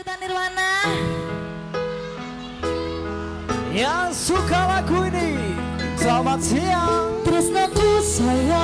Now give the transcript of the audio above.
Duta Nirwana. Yang suka lagu ini, selamat siang. Tresnoku saya